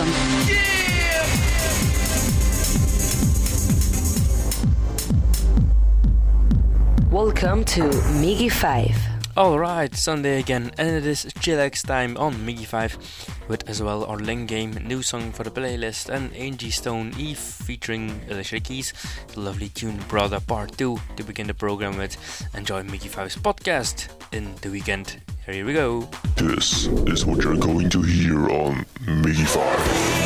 Welcome. Welcome to MIGY 5. Alright, Sunday again, and it is chillax time on MIGY 5 with as well our Ling Game new song for the playlist and Angie Stone Eve featuring Alicia Keys, the lovely tune Brother Part 2 to begin the program with. Enjoy MIGY Five's podcast in the weekend. Here we go. This is what you're going to hear on MIGY 5.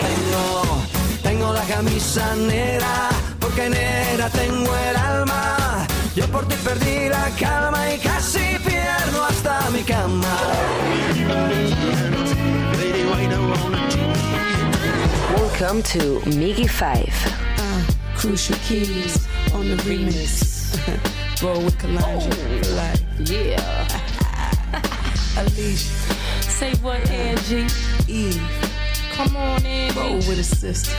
Tengo, tengo la camisa negra, porque negra tengo el alma. Yo por ti perdí la calma y casi pierdo hasta mi cama. Welcome to MIGY 5. Uh, Krucial Keys on the remix. Roll with Kalanja for life. Oh, yeah. Alicia, Say what, uh, Angie? Eve, Come on, roll Angie. with a sister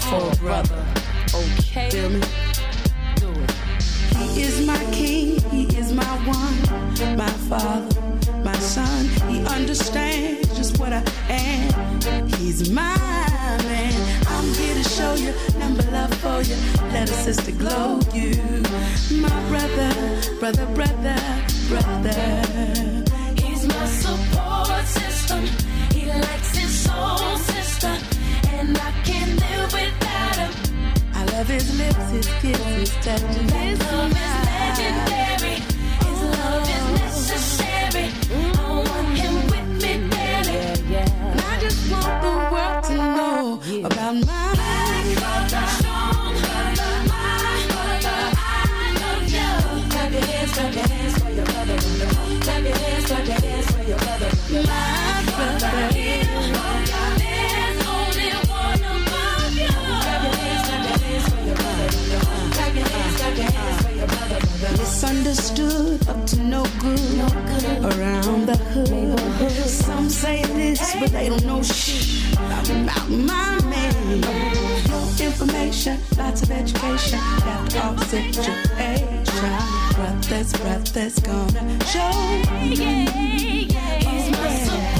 for a brother. Okay. Feel me? Do it. He is my king, he is my one, my father, my son. He understands just what I am. He's my man. I'm here to show you number love for you. Let a sister glow you. My brother, brother, brother, brother. He's my support system. He likes his soul sister, and I can't live without love his lips, his kiss, his touch, and his love is legendary. His love is necessary. I want him with me daily. And I just want the world to know about my Misunderstood, up to no good, around the hood. Some say this, but they don't know shit about my man. No information, lots of education, got to offset your age. Brothers, brothers gonna show you. He's my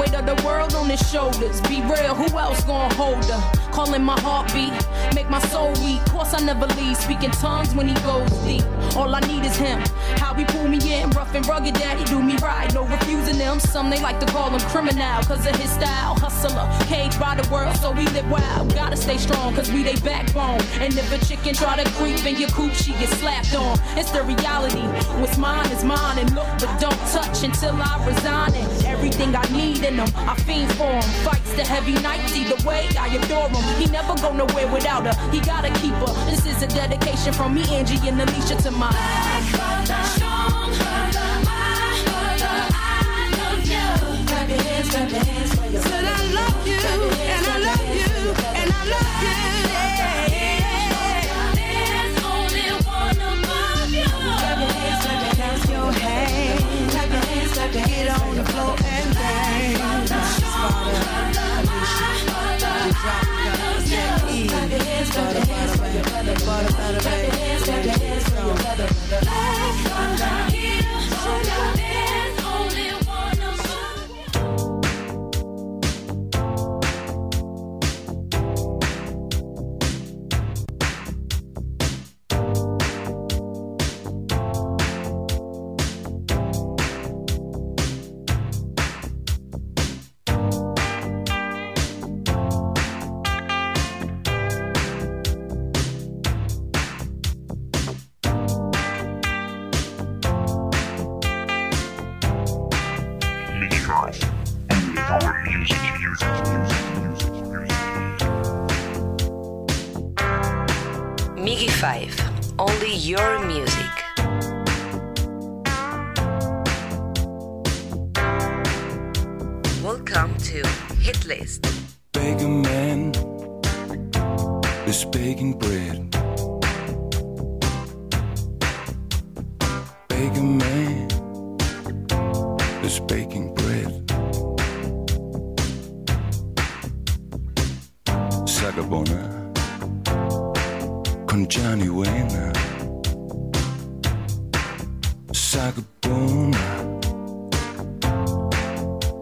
weight of the world on his shoulders. Be real, who else gonna hold her? Calling my heartbeat, make my soul weak. Course I never leave, speaking tongues when he goes deep. All I need is him. How he pull me in, rough and rugged, daddy do me right. No refusing them. Some they like to call him criminal, cause of his style. Hustler, caged by the world, so we live wild. Gotta stay strong, cause we they backbone. And if a chicken try to creep in your coop, she get slapped on. It's the reality. What's mine is mine, and look, but don't touch until I resign. And everything I need in him, I fiend for him. Fights the heavy nights, either way, I adore him. He never go nowhere without her. He gotta keep her. This is a dedication from me, Angie, and Alicia to my. brother, strong my brother, I love you. Clap your hands, clap your hands for your Clap your hands,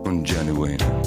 con Johnny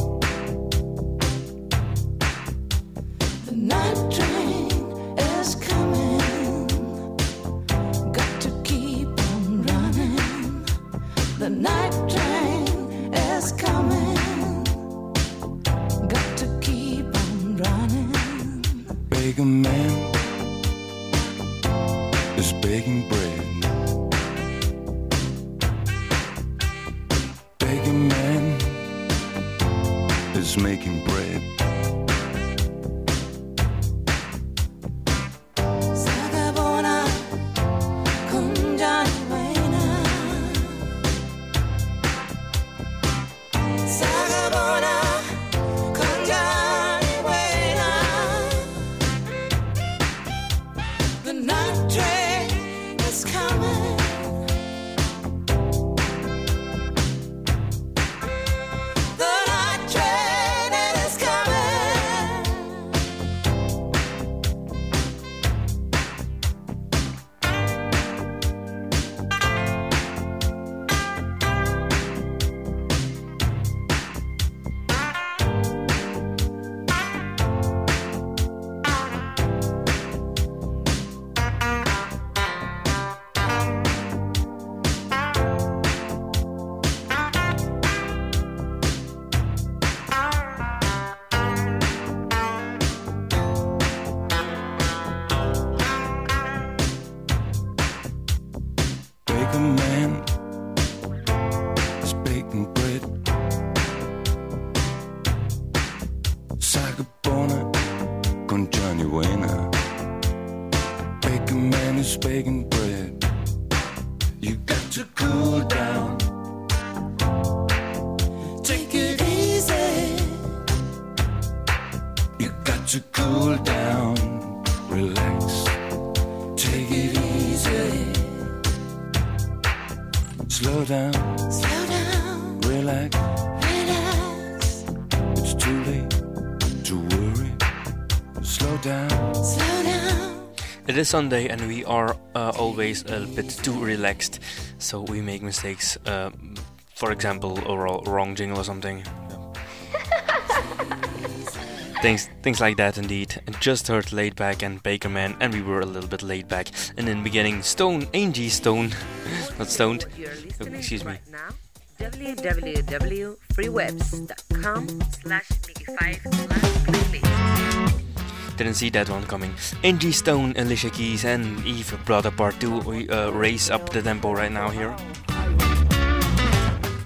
to cool down. Take it easy. You got to cool down. Relax. Take it easy. Slow down. Slow down. Relax. Relax. It's too late to worry. Slow down. Slow down. It is Sunday and we are uh, always a bit too relaxed, so we make mistakes. Uh, for example, a wrong jingle or something. things, things like that, indeed. And just heard Laid Back and Bakerman, and we were a little bit laid back. And in the beginning, Stone, Angie Stone, not stoned. Oh, excuse me. right www.freewebs.com slash MIGY5 slash playlist. Didn't see that one coming. Angie Stone, Alicia Keys, and Eve Brotha Part two. We uh, up the tempo right now here.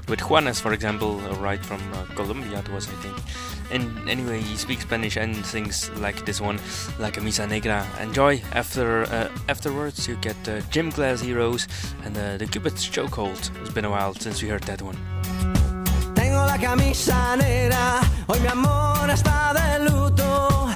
With Juanes, for example, uh, right from uh, Colombia, it was, I think. And anyway, he speaks Spanish and sings like this one, La Camisa Negra. Enjoy. After uh, afterwards, you get uh, Gym Heroes and uh, the Cupid's Chokehold. It's been a while since we heard that one. Tengo la camisa negra, hoy mi amor está de luto.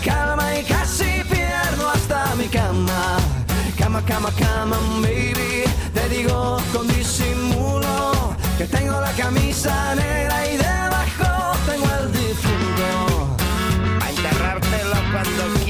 calma y casi pierdo hasta mi cama. Cama, cama, cama, baby. De digo con disimulo que tengo la camisa negra y debajo tengo el difunto. A enterrártelo cuando quieras,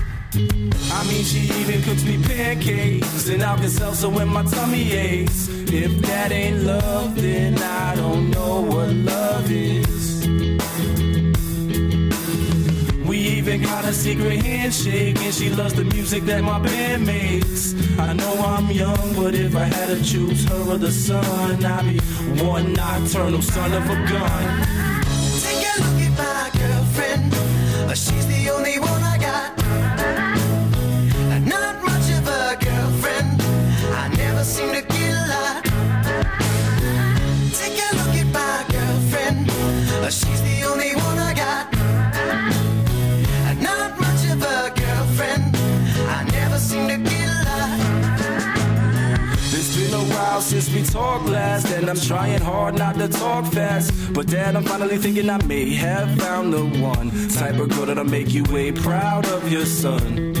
I mean, she even cooks me pancakes and Alka-Seltzer when my tummy aches. If that ain't love, then I don't know what love is. We even got a secret handshake, and she loves the music that my band makes. I know I'm young, but if I had to choose her or the sun, I'd be one nocturnal son of a gun. She's the only one I got. Uh, Not much of a girlfriend. I never seem to get a lot. It's been a while since we talked last, and I'm trying hard not to talk fast. But dad, I'm finally thinking I may have found the one type of girl that'll make you way proud of your son.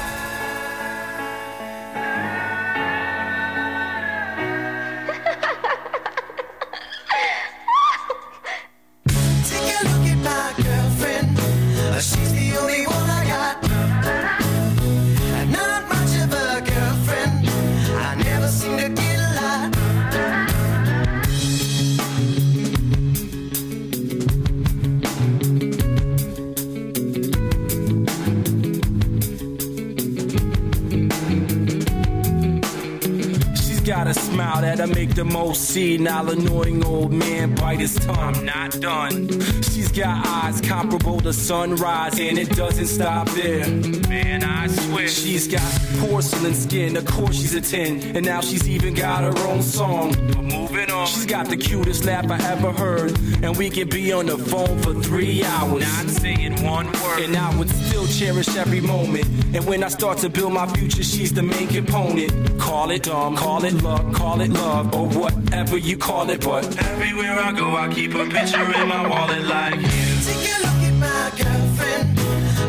most senile, annoying old man bite his tongue. I'm not done. She's got eyes comparable to sunrise, and it doesn't stop there. Man, I swear. She's got porcelain skin, of course she's a 10, and now she's even got her own song. But. She's got the cutest laugh I ever heard, and we can be on the phone for three hours. Not saying one word. And I would still cherish every moment. And when I start to build my future, she's the main component. Call it dumb, call it luck, call it love, or whatever you call it. But everywhere I go, I keep a picture in my wallet like you. Take a look at my girlfriend.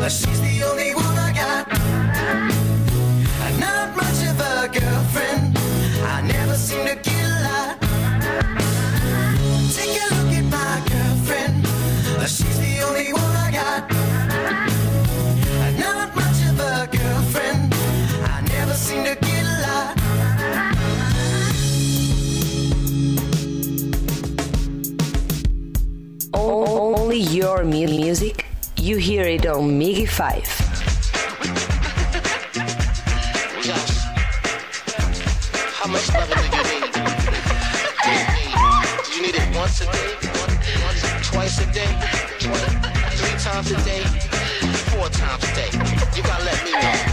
Uh, She's the only one I got. Uh, Not much of a girlfriend. I never seem to your mu- music. You hear it on MIGY 5. How much loving do you need? You need it once a day? Once, twice a day? Three times a day? Four times a day? You gotta let me know.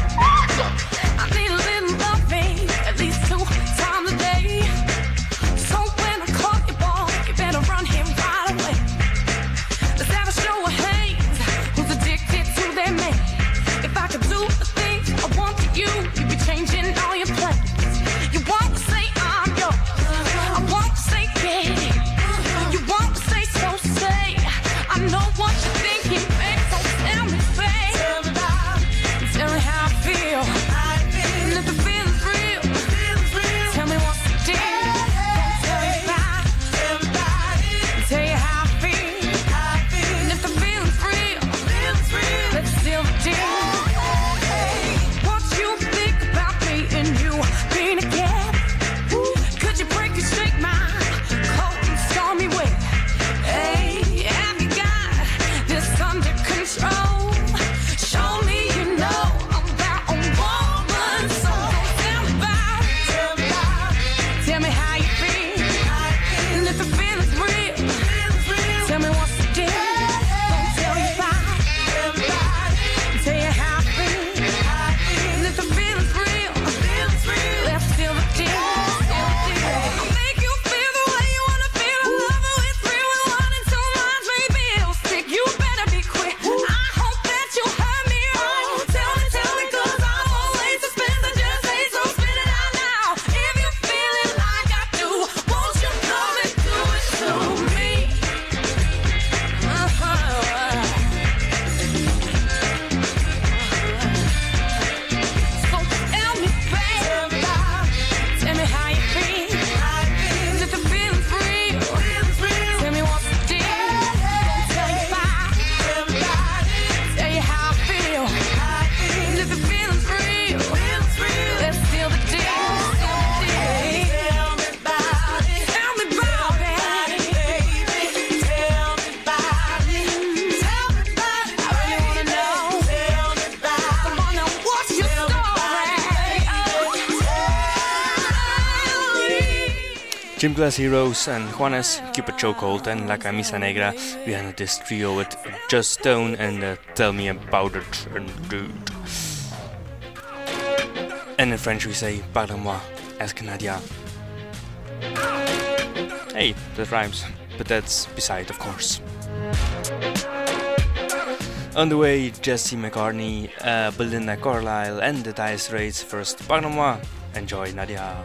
Gym Class Heroes and Juanes, Cupid Chokehold and La Camisa Negra. We had this trio with Joss Stone and uh, Tell Me About It and Dude. And in French we say Parle-moi, Ask. Hey, that rhymes, but that's beside, of course. On the way, Jesse McCartney, uh, Belinda Carlisle, and the Dire Straits. First, Parle-moi. Enjoy, Nadiya.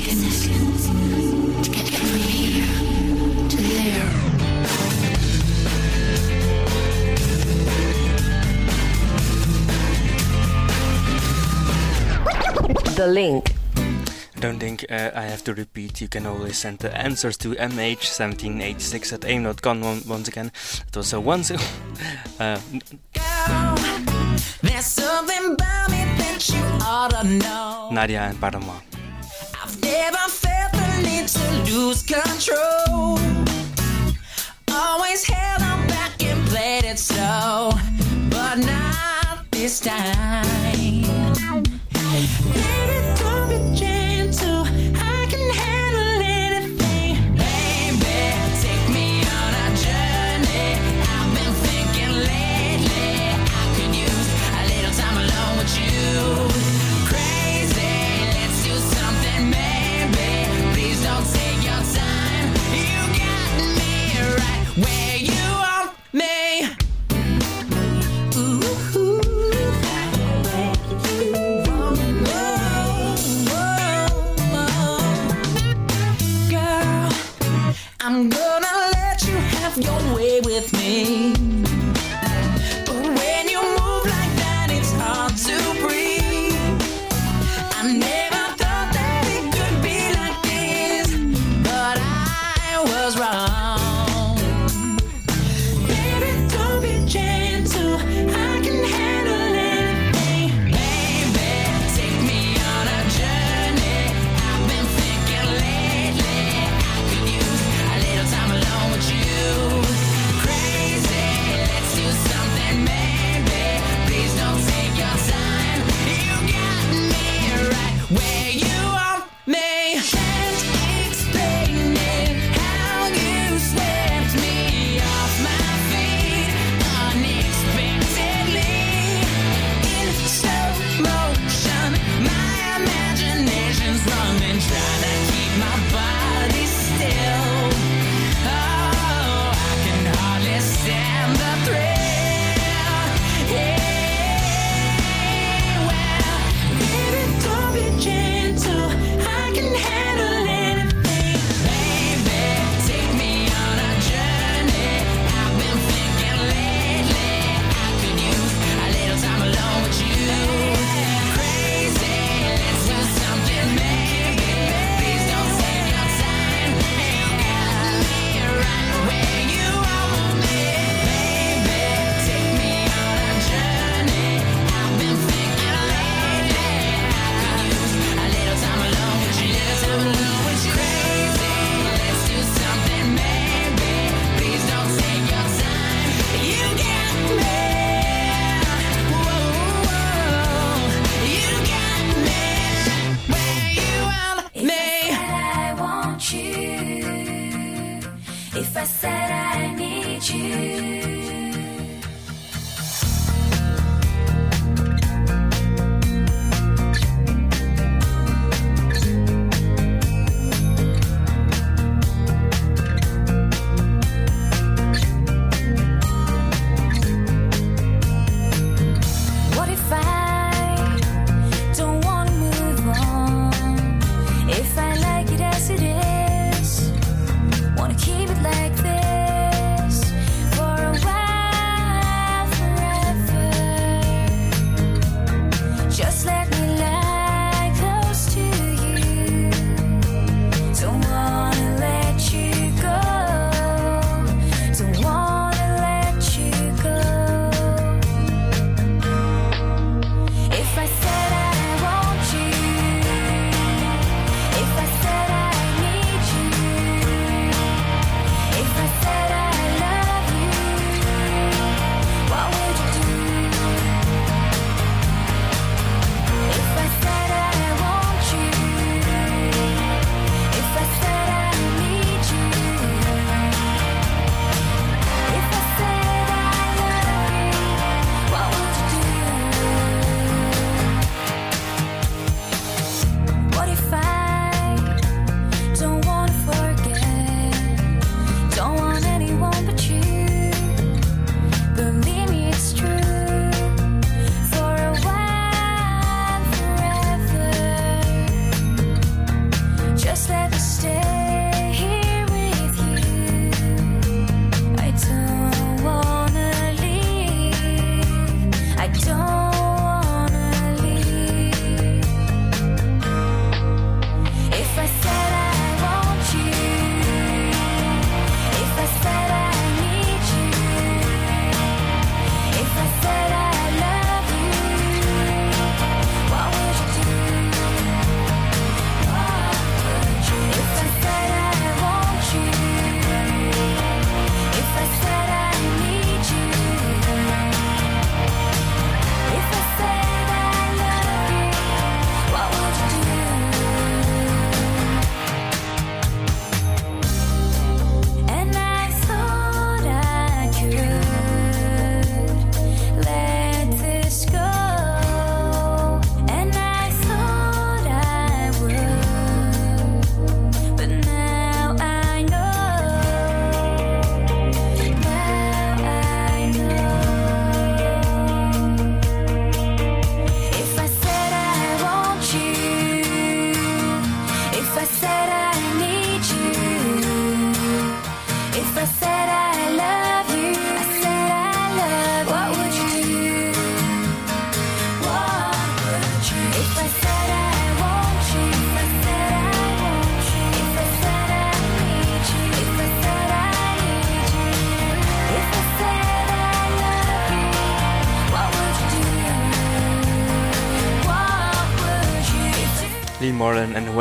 the link. I don't think uh, I have to repeat. You can always send the answers to mh1786 at aim.com once again. It was a once. uh, Girl, Nadiya and Parama. I've never felt the need to lose control. Always held on back and played it slow, but not this time.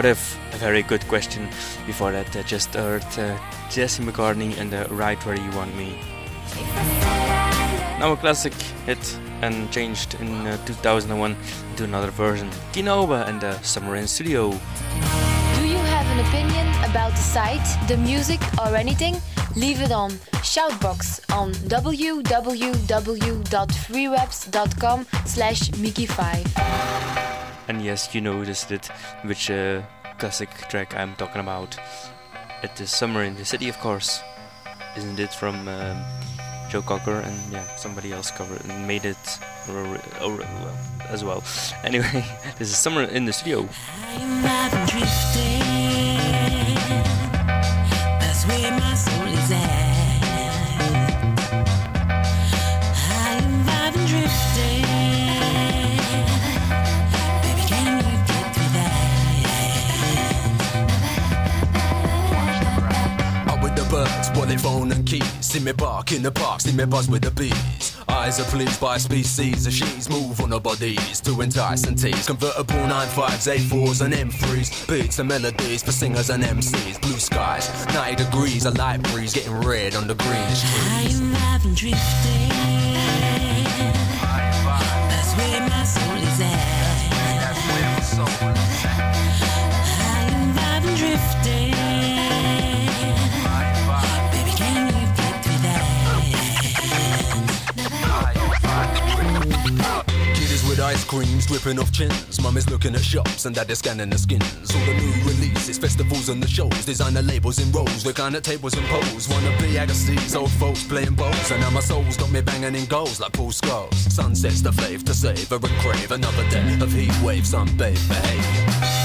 What if a very good question before that. Uh, just heard uh, Jesse McCartney and uh, Right Where You Want Me. Now a classic hit and changed in uh, 2001 to another version. Kinoba and the Summer in Studio. Do you have an opinion about the site, the music, or anything? Leave it on Shoutbox on www.freewebs.com slash MIGY5. And yes, you noticed it, which uh, classic track I'm talking about. It is Summer in the City, of course. Isn't it from um, Joe Cocker and yeah, somebody else covered and made it as well. Anyway, this is Summer in the Studio. They phone and keys. See me bark in the park, see me buzz with the bees. Eyes are pleased by species of she's move on her bodies to entice and tease. Convertible 95s, A4s, and M3s. Beats and melodies for singers and MCs. Blue skies, 90 degrees, a light breeze getting red on the greenish trees. I'm vibing drifting. That's where my soul is at. I'm vibing drifting. Ice creams dripping off chins. Mummy's looking at shops and daddy's scanning the skins. All the new releases, festivals and the shows. Designer labels in rows, recliner at tables and poles. Wanna be Agassis, old folks playing bowls. And now my soul's got me banging in goals like Paul Scholes. Sunsets the fave to savor and crave another day of heat waves, sunbathed behavior.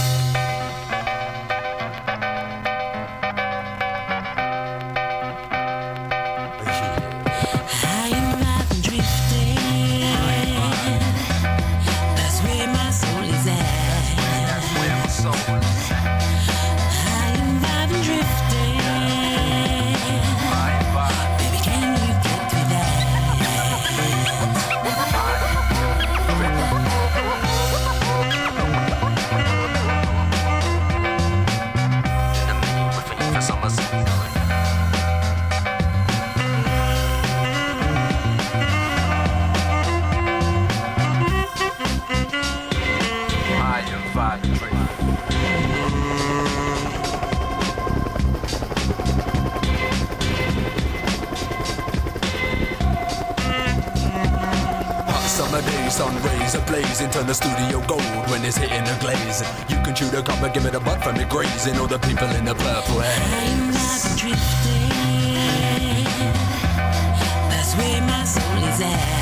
Blazing, turn the studio gold when it's hitting the glaze. You can chew the and give it a butt from it grazing. All the people in the purple haze. That's where my soul is at.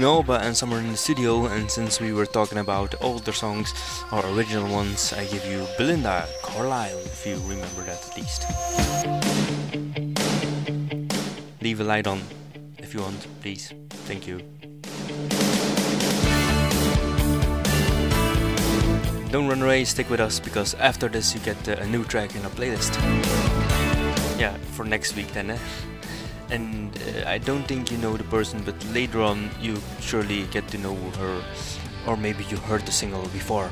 Kinoba and Summer in the Studio, and since we were talking about older songs or original ones, I give you Belinda Carlisle, if you remember that at least. Leave a light on if you want, please. Thank you. Don't run away, stick with us because after this you get a new track in our playlist. Yeah, for next week then, eh? And uh, I don't think you know the person, but later on you surely get to know her, or maybe you heard the single before.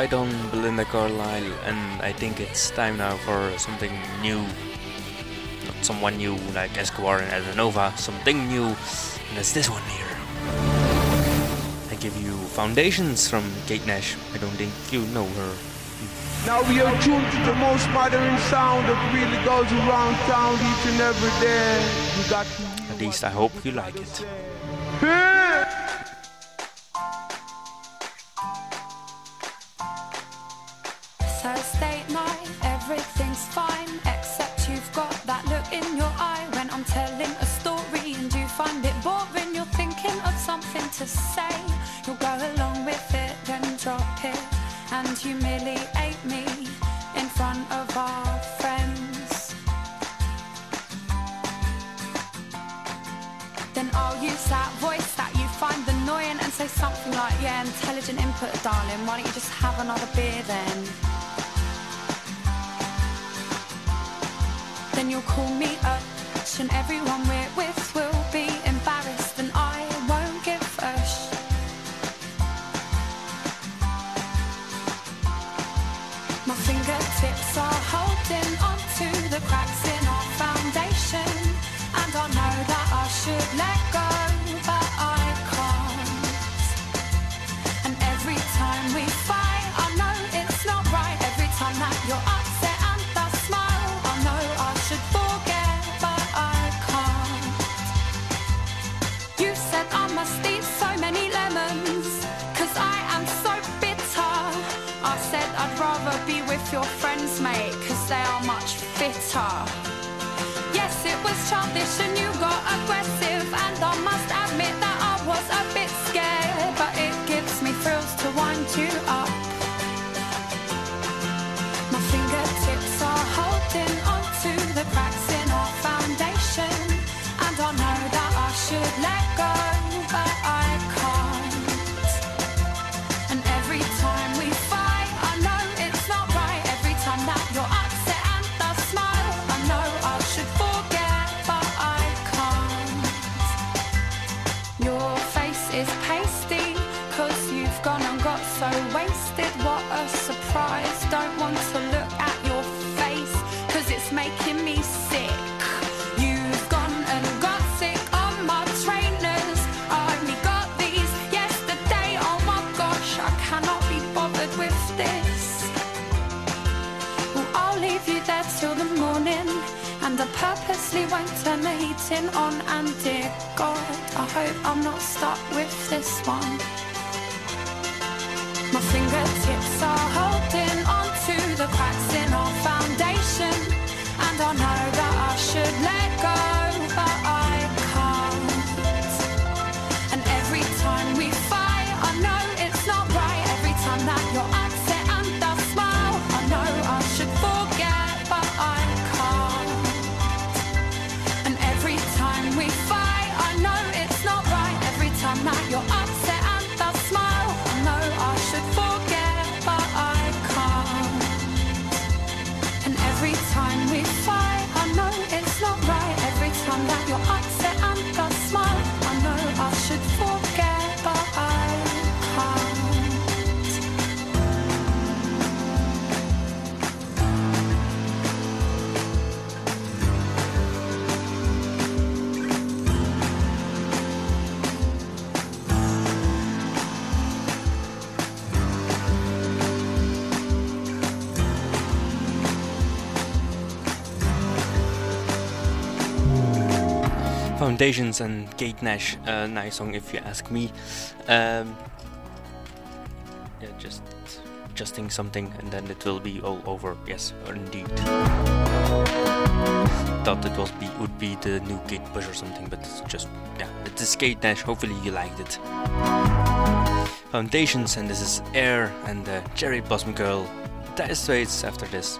Right on Belinda Carlisle, and I think it's time now for something new. Not someone new like Escobar and Adanova, something new, and it's this one here. I give you Foundations from Kate Nash. I don't think you know her. Now we are tuned to the most modern sound that really goes around town each and every day. You got to At least I hope you like it. Drop it and humiliate me in front of our friends. Then I'll use that voice that you find annoying and say something like, Yeah, intelligent input, darling. Why don't you just have another beer then? Then you'll call me up, and everyone we're with will onto the be with your friends, mate, cause they are much fitter. Yes, it was childish and you got aggressive, and I must admit that I was a bit scared, What a surprise. Don't want to look at your face, cause it's making me sick. You've gone and got sick on my trainers. I only got these yesterday. Oh my gosh, I cannot be bothered with this. I'll leave you there till the morning. And I purposely won't turn the heating on. And dear God, I hope I'm not stuck with this one. My fingertips are holding onto the cracks in our foundation. And I know that I should Foundations and Kate Nash, a nice song if you ask me. Um, yeah, just adjusting something and then it will be all over. Yes, indeed. Thought it was be would be the new Kate Bush or something, but it's just yeah, it is Kate Nash. Hopefully you liked it. Foundations and this is Air and uh, Cherry Blossom Girl. Dire Straits after this.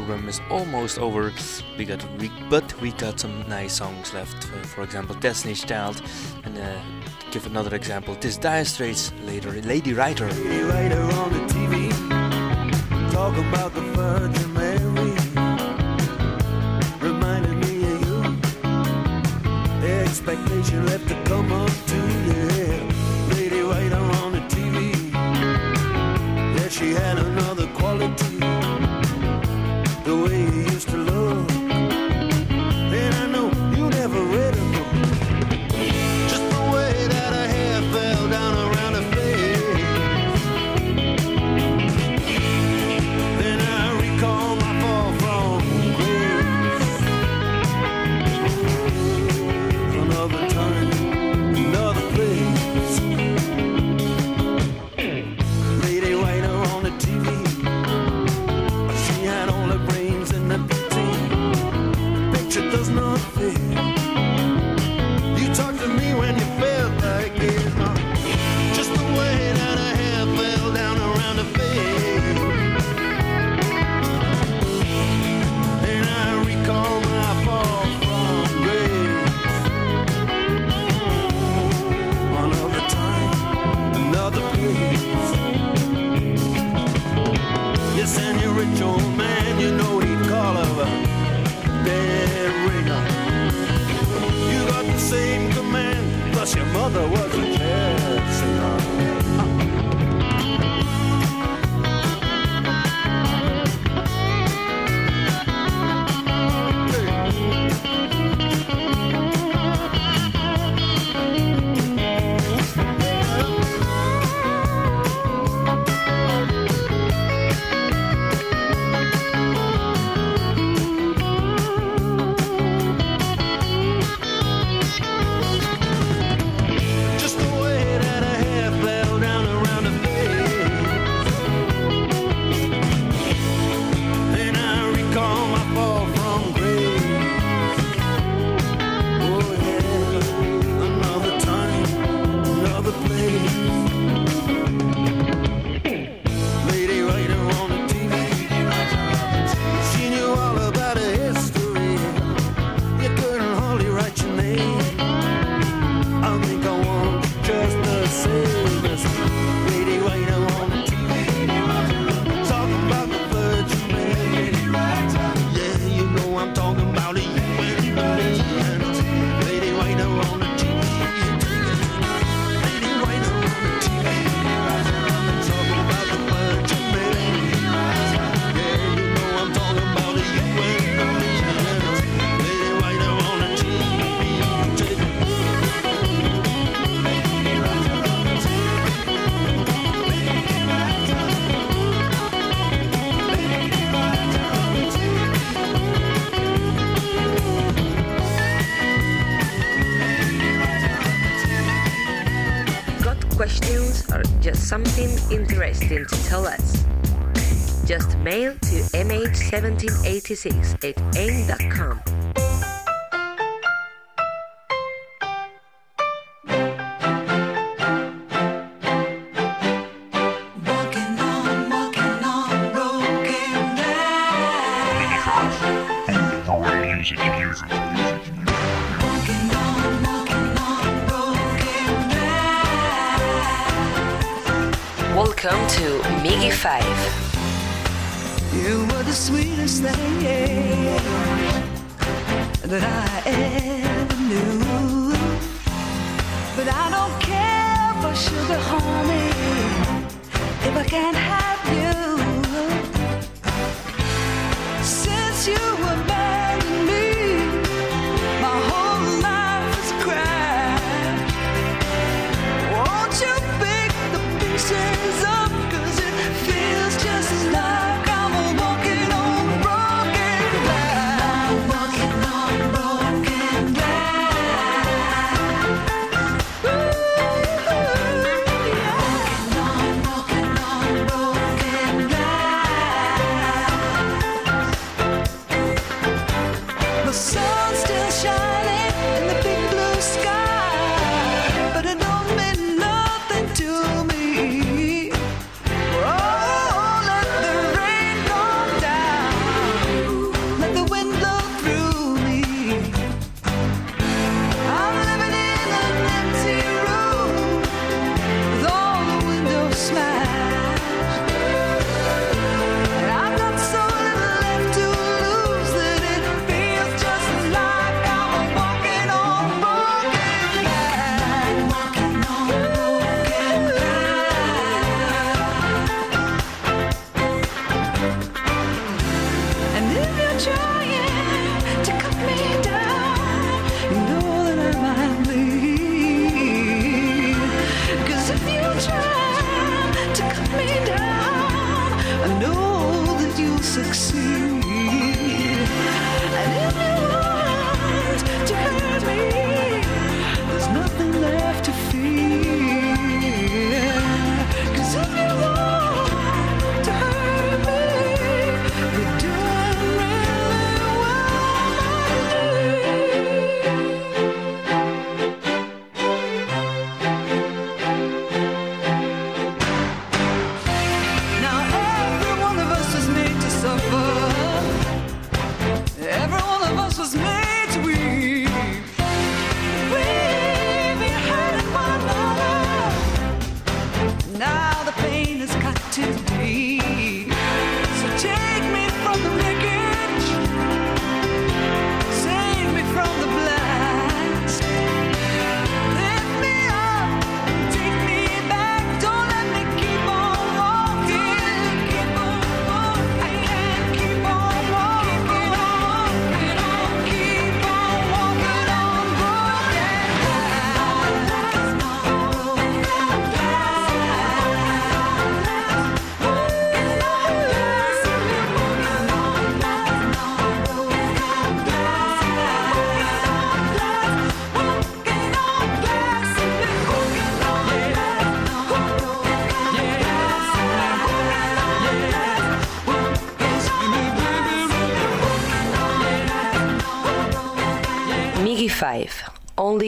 program is almost over. We got but we got some nice songs left. Uh, for example, Destiny's Child, and uh, give another example, this Dire Straits, later Lady Writer. Lady Writer 1786 at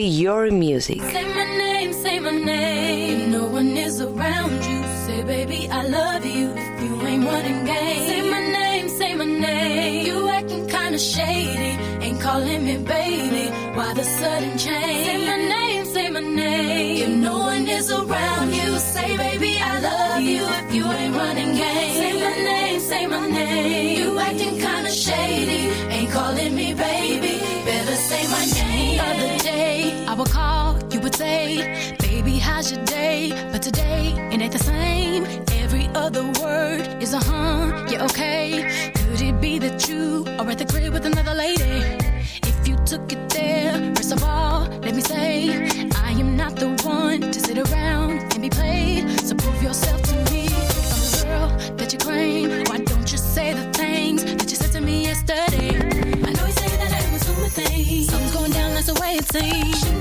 your music. Say my name, say my name. No one is around you. Say, baby, I love you. If you ain't running game. Say my name, say my name. You acting kinda shady. Ain't calling me baby. Why the sudden change? Say my name, say my name. If no one is around you, say, baby, I love you. If you ain't running game. Say my name, say my name. You acting kinda shady. Ain't calling me baby. Better say my name. Baby, how's your day? But today, it ain't the same. Every other word is a huh, yeah, okay. Could it be that you are at the crib with another lady? If you took it there, first of all, let me say, I am not the one to sit around and be played. So prove yourself to me. I'm the girl that you claim. Why don't you say the things that you said to me yesterday? I know you say that I was doing things. Something's going down, that's the way it seems.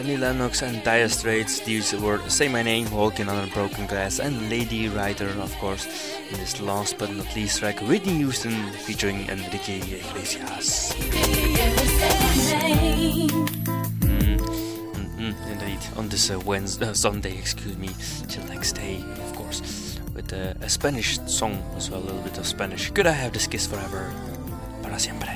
Annie Lennox, and Dire Straits. These were Say My Name, Walking on a Broken Glass, and Lady Writer, of course. In this last but not least track, Whitney Houston featuring Enrique Iglesias. Mm, mm, indeed, on this uh, Wednesday, uh, Sunday, excuse me, till next day, of course, with uh, a Spanish song as well, a little bit of Spanish. Could I have this kiss forever? Para siempre.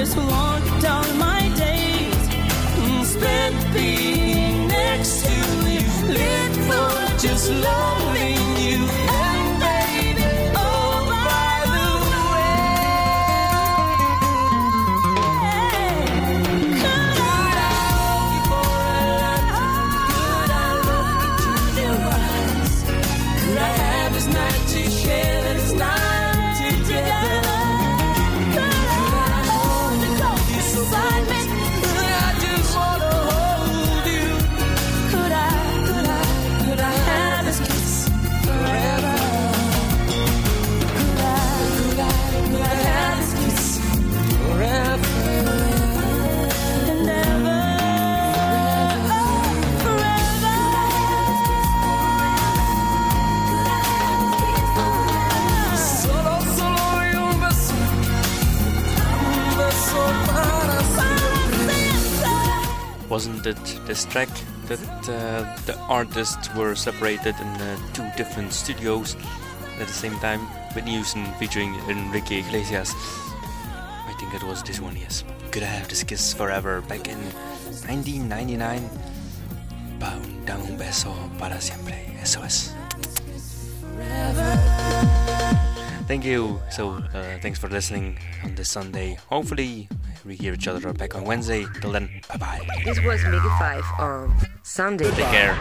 Just want all my days spent being next to you, live for just loving you. Wasn't it this track that uh, the artists were separated in uh, two different studios at the same time? Whitney Houston featuring Enrique Iglesias. I think it was this one, yes. Could I have this kiss forever back in 1999? Pa un, un beso para siempre. Eso es. Thank you. So, uh, thanks for listening on this Sunday. Hopefully, we hear each other back on Wednesday. Till then, bye bye. This was MIGY 5 on Sunday. Take care.